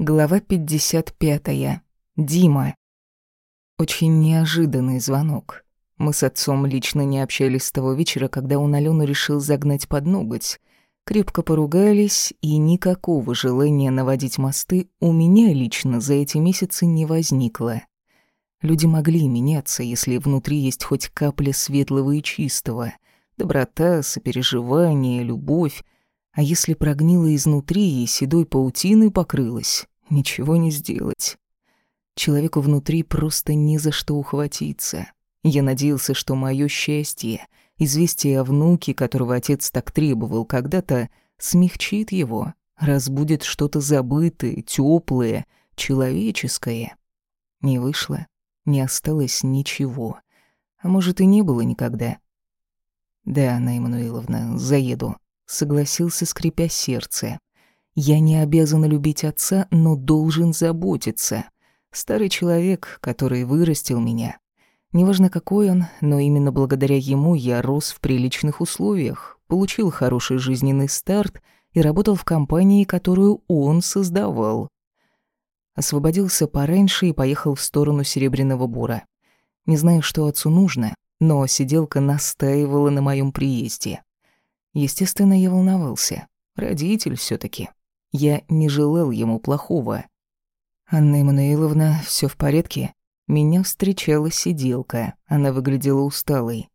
Глава 55. Дима. Очень неожиданный звонок. Мы с отцом лично не общались с того вечера, когда он Алену решил загнать под ноготь. Крепко поругались, и никакого желания наводить мосты у меня лично за эти месяцы не возникло. Люди могли меняться, если внутри есть хоть капля светлого и чистого. Доброта, сопереживание, любовь — а если прогнила изнутри и седой паутиной покрылась, ничего не сделать. Человеку внутри просто ни за что ухватиться. Я надеялся, что мое счастье, известие о внуке, которого отец так требовал когда-то, смягчит его, разбудит что-то забытое, теплое, человеческое. Не вышло, не осталось ничего. А может, и не было никогда. Да, Анна Эммануиловна, заеду согласился, скрипя сердце. Я не обязан любить отца, но должен заботиться. Старый человек, который вырастил меня. Неважно, какой он, но именно благодаря ему я рос в приличных условиях, получил хороший жизненный старт и работал в компании, которую он создавал. Освободился пораньше и поехал в сторону Серебряного Бура. Не знаю, что отцу нужно, но сиделка настаивала на моем приезде. Естественно, я волновался. Родитель все таки Я не желал ему плохого. «Анна Эммануиловна, все в порядке?» Меня встречала сиделка. Она выглядела усталой.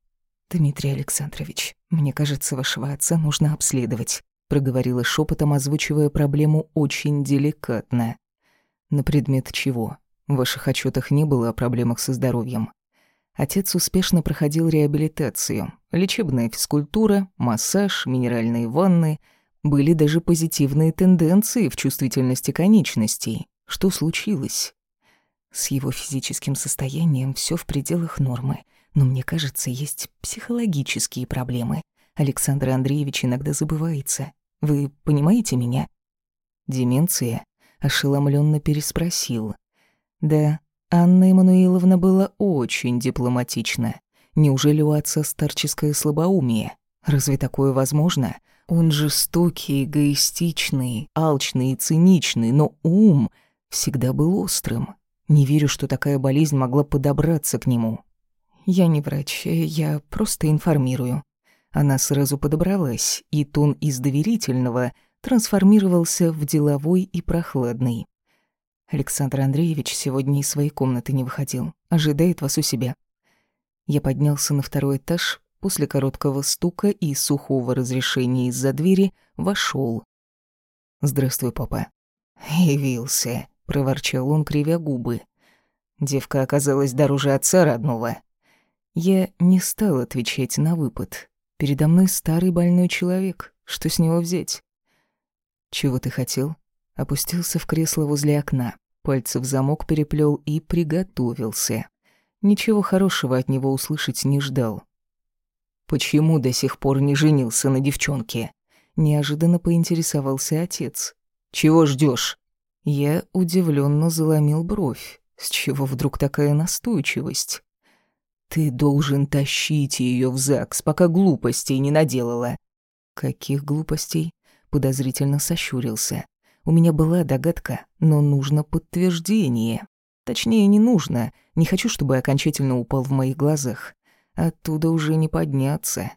«Дмитрий Александрович, мне кажется, вашего отца нужно обследовать», проговорила шепотом, озвучивая проблему очень деликатно. «На предмет чего? В ваших отчетах не было о проблемах со здоровьем?» Отец успешно проходил реабилитацию. Лечебная физкультура, массаж, минеральные ванны. Были даже позитивные тенденции в чувствительности конечностей. Что случилось? С его физическим состоянием все в пределах нормы. Но мне кажется, есть психологические проблемы. Александр Андреевич иногда забывается. Вы понимаете меня? Деменция? Ошеломленно переспросил. Да, Анна Эммануиловна была очень дипломатична. Неужели у отца старческое слабоумие? Разве такое возможно? Он жестокий, эгоистичный, алчный и циничный, но ум всегда был острым. Не верю, что такая болезнь могла подобраться к нему. Я не врач, я просто информирую. Она сразу подобралась, и тон из доверительного трансформировался в деловой и прохладный. Александр Андреевич сегодня из своей комнаты не выходил. Ожидает вас у себя. Я поднялся на второй этаж, после короткого стука и сухого разрешения из-за двери вошел. «Здравствуй, папа». «Явился», — проворчал он, кривя губы. Девка оказалась дороже отца родного. Я не стал отвечать на выпад. Передо мной старый больной человек. Что с него взять? «Чего ты хотел?» Опустился в кресло возле окна. Пальцы в замок переплел и приготовился. Ничего хорошего от него услышать не ждал. «Почему до сих пор не женился на девчонке?» Неожиданно поинтересовался отец. «Чего ждешь? Я удивленно заломил бровь. С чего вдруг такая настойчивость? «Ты должен тащить ее в ЗАГС, пока глупостей не наделала». «Каких глупостей?» Подозрительно сощурился. У меня была догадка, но нужно подтверждение. Точнее, не нужно. Не хочу, чтобы окончательно упал в моих глазах. Оттуда уже не подняться.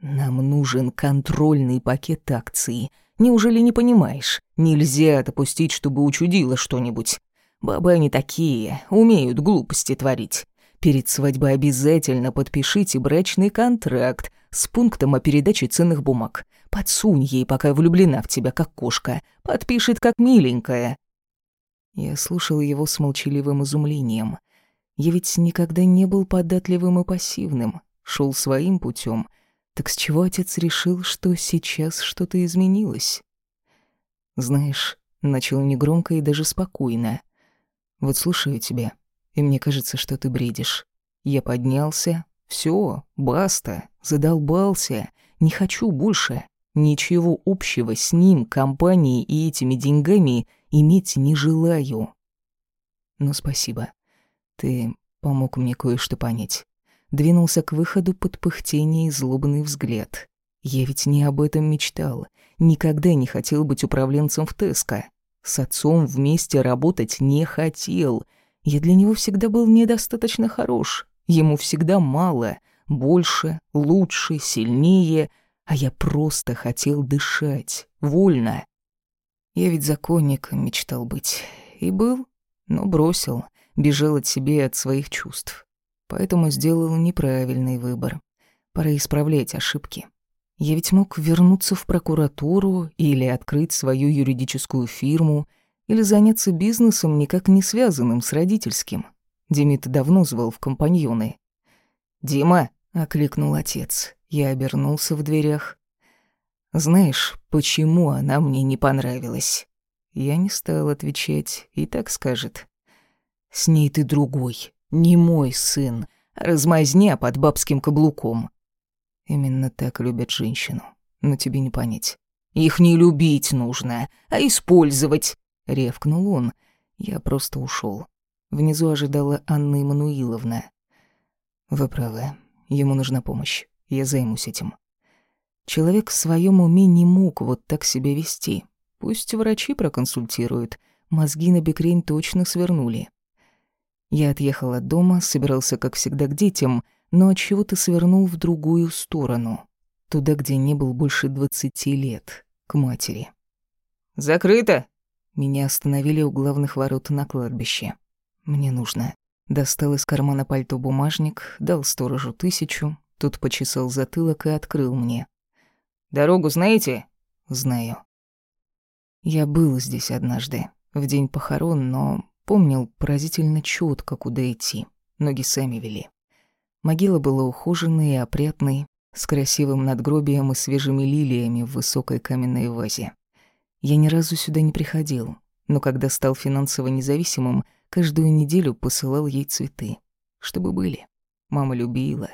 Нам нужен контрольный пакет акций. Неужели не понимаешь? Нельзя допустить, чтобы учудило что-нибудь. Бабы они такие, умеют глупости творить. Перед свадьбой обязательно подпишите брачный контракт с пунктом о передаче ценных бумаг. Подсунь ей, пока влюблена в тебя, как кошка. Подпишет, как миленькая». Я слушал его с молчаливым изумлением. Я ведь никогда не был податливым и пассивным, шел своим путем. Так с чего отец решил, что сейчас что-то изменилось? Знаешь, начал негромко и даже спокойно. Вот слушаю тебя, и мне кажется, что ты бредишь. Я поднялся, все, баста, задолбался, не хочу больше. Ничего общего с ним, компанией и этими деньгами иметь не желаю. Ну, спасибо. Ты помог мне кое-что понять. Двинулся к выходу под пыхтение и злобный взгляд. Я ведь не об этом мечтал. Никогда не хотел быть управленцем в Теско. С отцом вместе работать не хотел. Я для него всегда был недостаточно хорош. Ему всегда мало, больше, лучше, сильнее, а я просто хотел дышать, вольно. Я ведь законником мечтал быть. И был, но бросил, бежал от себя и от своих чувств. Поэтому сделал неправильный выбор. Пора исправлять ошибки. Я ведь мог вернуться в прокуратуру или открыть свою юридическую фирму, или заняться бизнесом, никак не связанным с родительским. Демид давно звал в компаньоны. «Дима!» — окликнул отец. Я обернулся в дверях. «Знаешь, почему она мне не понравилась?» Я не стал отвечать, и так скажет. «С ней ты другой, не мой сын, размазня под бабским каблуком». Именно так любят женщину, но тебе не понять. «Их не любить нужно, а использовать!» — ревкнул он. Я просто ушел. Внизу ожидала Анна Эммануиловна. «Вы правы, ему нужна помощь, я займусь этим». Человек в своем уме не мог вот так себя вести. Пусть врачи проконсультируют, мозги на бекрень точно свернули. Я отъехал от дома, собирался, как всегда, к детям, но от чего то свернул в другую сторону. Туда, где не был больше двадцати лет, к матери. «Закрыто!» Меня остановили у главных ворот на кладбище. «Мне нужно». Достал из кармана пальто бумажник, дал сторожу тысячу, тот почесал затылок и открыл мне. «Дорогу знаете?» «Знаю». Я был здесь однажды, в день похорон, но помнил поразительно четко, куда идти. Ноги сами вели. Могила была ухоженной и опрятной, с красивым надгробием и свежими лилиями в высокой каменной вазе. Я ни разу сюда не приходил, но когда стал финансово независимым, каждую неделю посылал ей цветы, чтобы были. Мама любила.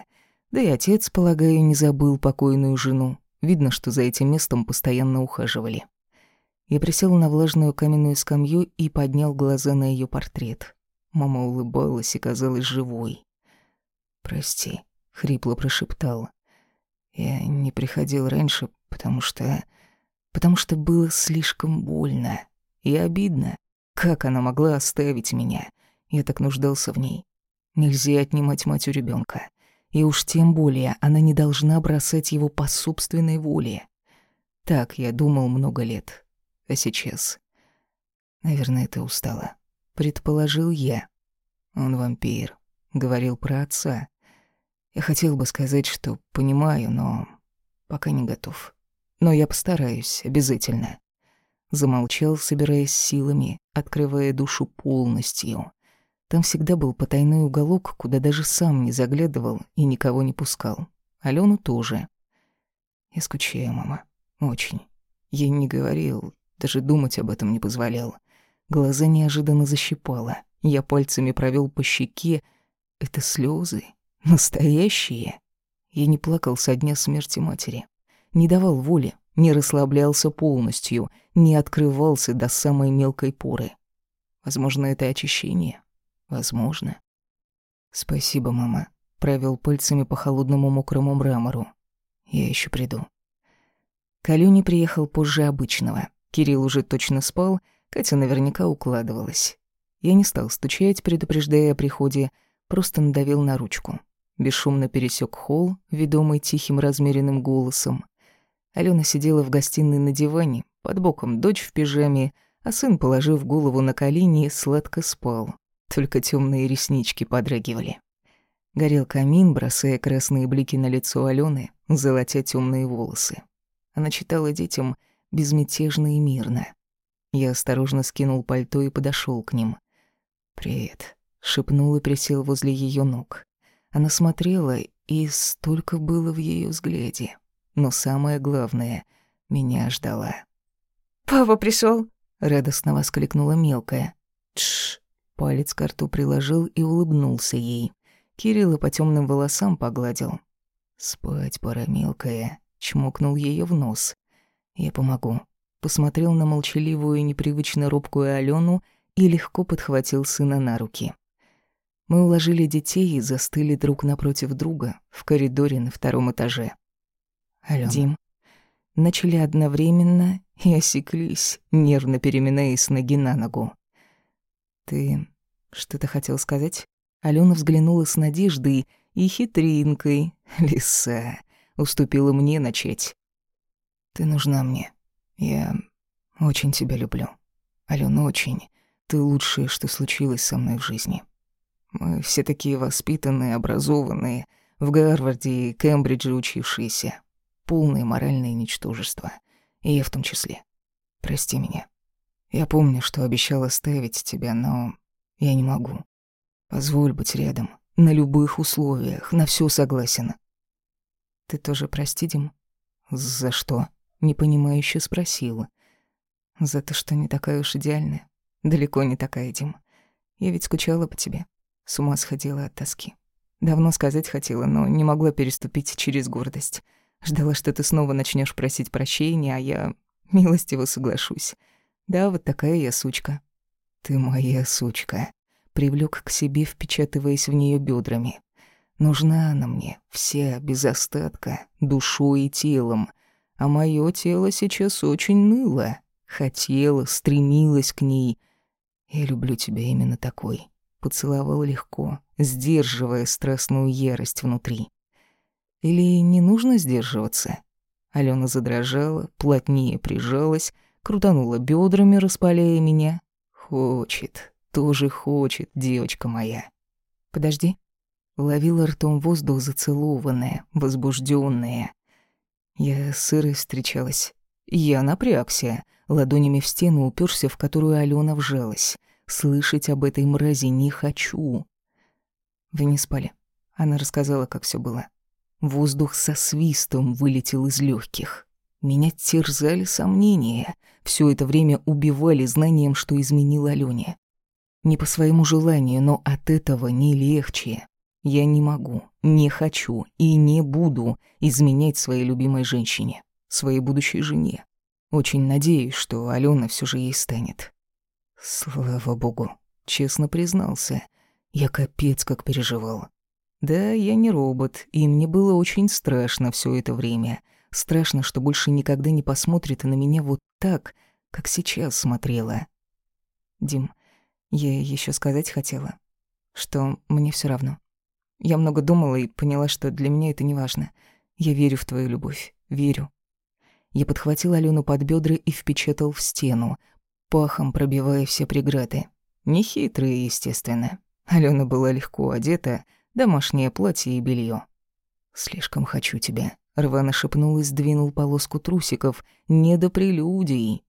Да и отец, полагаю, не забыл покойную жену. Видно, что за этим местом постоянно ухаживали. Я присел на влажную каменную скамью и поднял глаза на ее портрет. Мама улыбалась и казалась живой. «Прости», — хрипло прошептал. «Я не приходил раньше, потому что... потому что было слишком больно и обидно. Как она могла оставить меня? Я так нуждался в ней. Нельзя отнимать мать у ребенка, И уж тем более она не должна бросать его по собственной воле. Так я думал много лет. А сейчас... Наверное, ты устала. Предположил я. Он вампир. Говорил про отца. Я хотел бы сказать, что понимаю, но пока не готов. Но я постараюсь, обязательно. Замолчал, собираясь силами, открывая душу полностью. Там всегда был потайной уголок, куда даже сам не заглядывал и никого не пускал. Алену тоже. Я скучаю, мама. Очень. Я не говорил, даже думать об этом не позволял. Глаза неожиданно защипало. Я пальцами провел по щеке. Это слезы, Настоящие. Я не плакал со дня смерти матери. Не давал воли, не расслаблялся полностью, не открывался до самой мелкой поры. Возможно, это очищение. Возможно. Спасибо, мама. Провел пальцами по холодному мокрому мрамору. Я еще приду. Калюни приехал позже обычного. Кирилл уже точно спал, Катя наверняка укладывалась. Я не стал стучать, предупреждая о приходе, просто надавил на ручку бесшумно пересек холл, ведомый тихим размеренным голосом. Алена сидела в гостиной на диване, под боком дочь в пижаме, а сын, положив голову на колени, сладко спал. Только темные реснички подрагивали. Горел камин, бросая красные блики на лицо Алены, золотя темные волосы. Она читала детям безмятежно и мирно. Я осторожно скинул пальто и подошел к ним. «Привет», — шепнул и присел возле ее ног. Она смотрела, и столько было в ее взгляде. Но самое главное, меня ждала. «Папа пришел, радостно воскликнула мелкая. «Тш!» Палец к рту приложил и улыбнулся ей. Кирилла по темным волосам погладил. «Спать пора, мелкая», — чмокнул ее в нос. «Я помогу». Посмотрел на молчаливую и непривычно робкую Алену и легко подхватил сына на руки. Мы уложили детей и застыли друг напротив друга в коридоре на втором этаже. Алёна. Дим. начали одновременно и осеклись, нервно переминаясь с ноги на ногу. «Ты что-то хотел сказать?» Алена взглянула с надеждой и хитринкой. «Лиса, уступила мне начать. Ты нужна мне. Я очень тебя люблю. Алена, очень. Ты лучшее, что случилось со мной в жизни. Мы все такие воспитанные, образованные, в Гарварде и Кембридже учившиеся. Полное моральное ничтожество. И я в том числе. Прости меня. Я помню, что обещал оставить тебя, но я не могу. Позволь быть рядом. На любых условиях, на все согласен. Ты тоже прости, Дим? За что? Непонимающе спросила. За то, что не такая уж идеальная. Далеко не такая, Дим. Я ведь скучала по тебе. С ума сходила от тоски. Давно сказать хотела, но не могла переступить через гордость. Ждала, что ты снова начнешь просить прощения, а я милостиво соглашусь. Да, вот такая я сучка. Ты моя сучка. Привлёк к себе, впечатываясь в неё бёдрами. Нужна она мне, вся, без остатка, душой и телом. А моё тело сейчас очень ныло. Хотела, стремилась к ней. Я люблю тебя именно такой. Поцеловал легко, сдерживая страстную ярость внутри. Или не нужно сдерживаться? Алена задрожала, плотнее прижалась, крутанула бедрами, распаляя меня. Хочет, тоже хочет, девочка моя. Подожди. Ловила ртом воздух зацелованная, возбужденная. Я с сырой встречалась. Я напрягся, ладонями в стену уперся, в которую Алена вжалась. Слышать об этой мрази не хочу. Вы не спали. Она рассказала, как все было. Воздух со свистом вылетел из легких. Меня терзали сомнения. Все это время убивали знанием, что изменил Алёне. Не по своему желанию, но от этого не легче. Я не могу, не хочу и не буду изменять своей любимой женщине, своей будущей жене. Очень надеюсь, что Алена все же ей станет. Слава богу, честно признался. Я капец как переживал. Да, я не робот, и мне было очень страшно все это время. Страшно, что больше никогда не посмотрит на меня вот так, как сейчас смотрела. Дим, я еще сказать хотела, что мне все равно. Я много думала и поняла, что для меня это не важно. Я верю в твою любовь. Верю. Я подхватил Алену под бедра и впечатал в стену, пахом пробивая все преграды. Нехитрые, естественно. Алена была легко одета, домашнее платье и белье. «Слишком хочу тебя», — рвано шепнул и сдвинул полоску трусиков. «Не до прелюдий».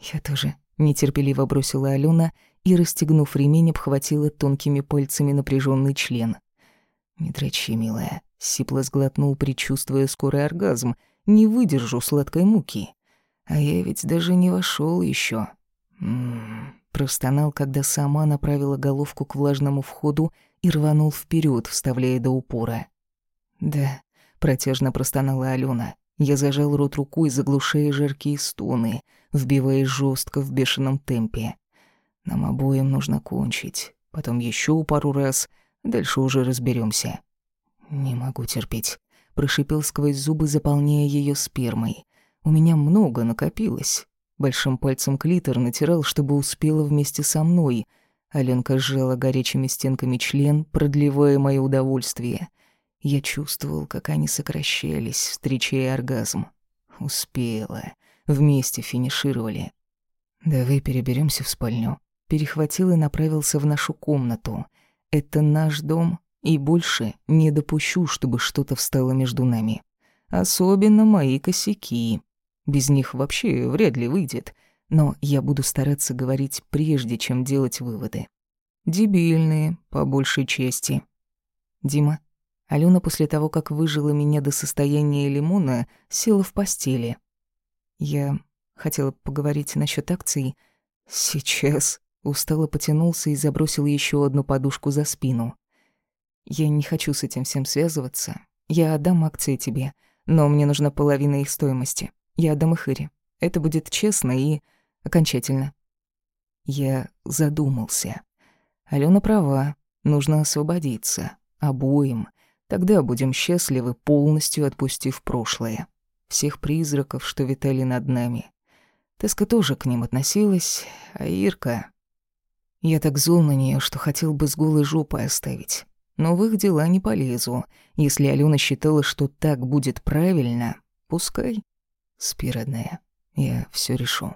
«Я тоже», — нетерпеливо бросила Алена и, расстегнув ремень, обхватила тонкими пальцами напряженный член. «Не дрочи, милая», — сипло сглотнул, предчувствуя скорый оргазм. «Не выдержу сладкой муки. А я ведь даже не вошел еще. М-м-м», простонал, когда сама направила головку к влажному входу и рванул вперед, вставляя до упора. «Да», — протяжно простонала Алена. Я зажал рот рукой, заглушая жаркие стоны, вбивая жестко в бешеном темпе. Нам обоим нужно кончить. Потом еще пару раз — Дальше уже разберемся. Не могу терпеть, прошипел сквозь зубы, заполняя ее спермой. У меня много накопилось. Большим пальцем клитор натирал, чтобы успела вместе со мной. Аленка сжала горячими стенками член, продлевая мое удовольствие. Я чувствовал, как они сокращались, встречая оргазм. Успела. Вместе финишировали. «Давай переберемся в спальню». Перехватил и направился в нашу комнату — это наш дом, и больше не допущу, чтобы что-то встало между нами. Особенно мои косяки. Без них вообще вряд ли выйдет, но я буду стараться говорить прежде, чем делать выводы. Дебильные, по большей части. Дима, Алена после того, как выжила меня до состояния лимона, села в постели. Я хотела поговорить насчет акций. Сейчас. Устало потянулся и забросил еще одну подушку за спину. «Я не хочу с этим всем связываться. Я отдам акции тебе, но мне нужна половина их стоимости. Я отдам их Ире. Это будет честно и окончательно». Я задумался. Алена права, нужно освободиться. Обоим. Тогда будем счастливы, полностью отпустив прошлое. всех призраков, что витали над нами. Теска тоже к ним относилась, а Ирка... Я так зол на нее, что хотел бы с голой жопой оставить. Но в их дела не полезу. Если Алена считала, что так будет правильно, пускай. Спи, родная, я все решу.